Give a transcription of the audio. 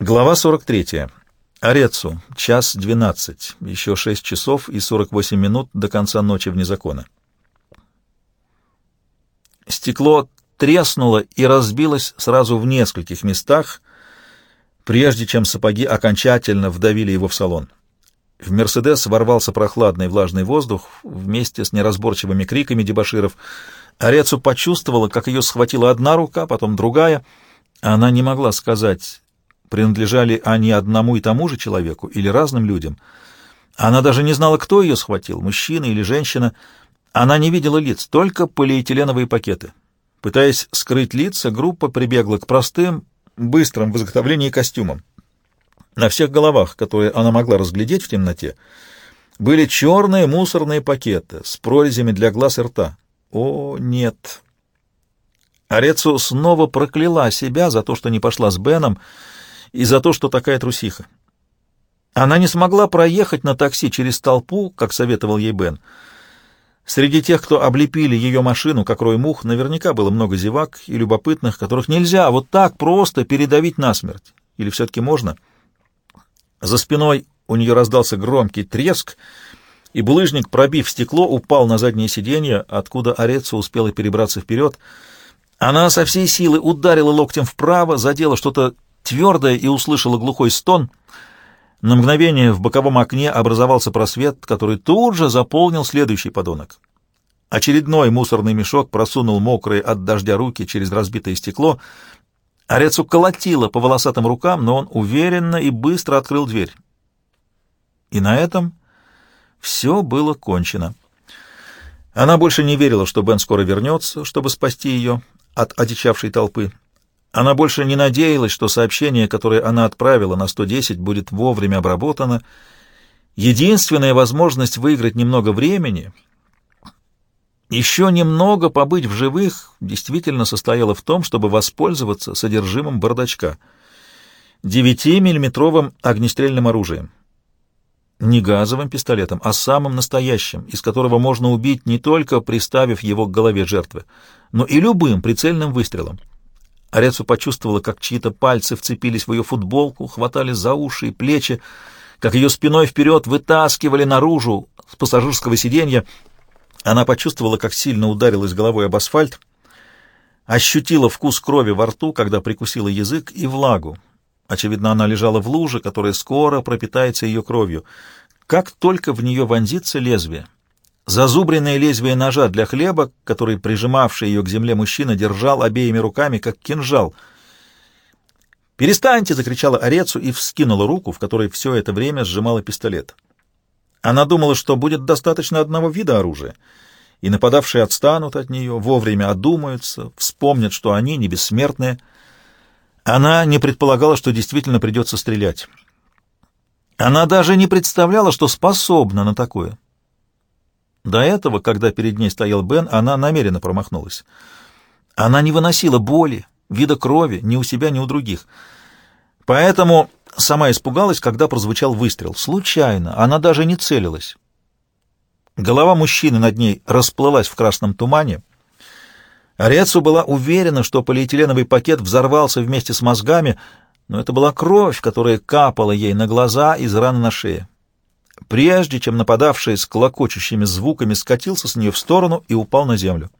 Глава 43. Орецу. Час 12. Еще 6 часов и 48 минут до конца ночи вне закона. Стекло треснуло и разбилось сразу в нескольких местах, прежде чем сапоги окончательно вдавили его в салон. В «Мерседес» ворвался прохладный влажный воздух вместе с неразборчивыми криками дебоширов. Орецу почувствовала, как ее схватила одна рука, потом другая. Она не могла сказать принадлежали они одному и тому же человеку или разным людям. Она даже не знала, кто ее схватил, мужчина или женщина. Она не видела лиц, только полиэтиленовые пакеты. Пытаясь скрыть лица, группа прибегла к простым, быстрым в изготовлении костюмам. На всех головах, которые она могла разглядеть в темноте, были черные мусорные пакеты с прорезями для глаз и рта. О, нет! Арецу снова прокляла себя за то, что не пошла с Беном, и за то, что такая трусиха. Она не смогла проехать на такси через толпу, как советовал ей Бен. Среди тех, кто облепили ее машину, как рой мух, наверняка было много зевак и любопытных, которых нельзя вот так просто передавить насмерть. Или все-таки можно? За спиной у нее раздался громкий треск, и булыжник, пробив стекло, упал на заднее сиденье, откуда Ореца успела перебраться вперед. Она со всей силы ударила локтем вправо, задела что-то твердое и услышала глухой стон. На мгновение в боковом окне образовался просвет, который тут же заполнил следующий подонок. Очередной мусорный мешок просунул мокрые от дождя руки через разбитое стекло. Орецу колотило по волосатым рукам, но он уверенно и быстро открыл дверь. И на этом все было кончено. Она больше не верила, что Бен скоро вернется, чтобы спасти ее от одичавшей толпы. Она больше не надеялась, что сообщение, которое она отправила на 110, будет вовремя обработано. Единственная возможность выиграть немного времени, еще немного побыть в живых, действительно состояла в том, чтобы воспользоваться содержимым бардачка. 9-миллиметровым огнестрельным оружием. Не газовым пистолетом, а самым настоящим, из которого можно убить не только приставив его к голове жертвы, но и любым прицельным выстрелом. Арецу почувствовала, как чьи-то пальцы вцепились в ее футболку, хватали за уши и плечи, как ее спиной вперед вытаскивали наружу с пассажирского сиденья. Она почувствовала, как сильно ударилась головой об асфальт, ощутила вкус крови во рту, когда прикусила язык, и влагу. Очевидно, она лежала в луже, которая скоро пропитается ее кровью. Как только в нее вонзится лезвие, Зазубренное лезвие ножа для хлеба, который прижимавший ее к земле мужчина держал обеими руками, как кинжал. «Перестаньте!» — закричала Орецу и вскинула руку, в которой все это время сжимала пистолет. Она думала, что будет достаточно одного вида оружия, и нападавшие отстанут от нее, вовремя одумаются, вспомнят, что они не бессмертные. Она не предполагала, что действительно придется стрелять. Она даже не представляла, что способна на такое. До этого, когда перед ней стоял Бен, она намеренно промахнулась. Она не выносила боли, вида крови ни у себя, ни у других. Поэтому сама испугалась, когда прозвучал выстрел. Случайно, она даже не целилась. Голова мужчины над ней расплылась в красном тумане. Рецу была уверена, что полиэтиленовый пакет взорвался вместе с мозгами, но это была кровь, которая капала ей на глаза из раны на шее прежде чем нападавший с клокочущими звуками скатился с нее в сторону и упал на землю.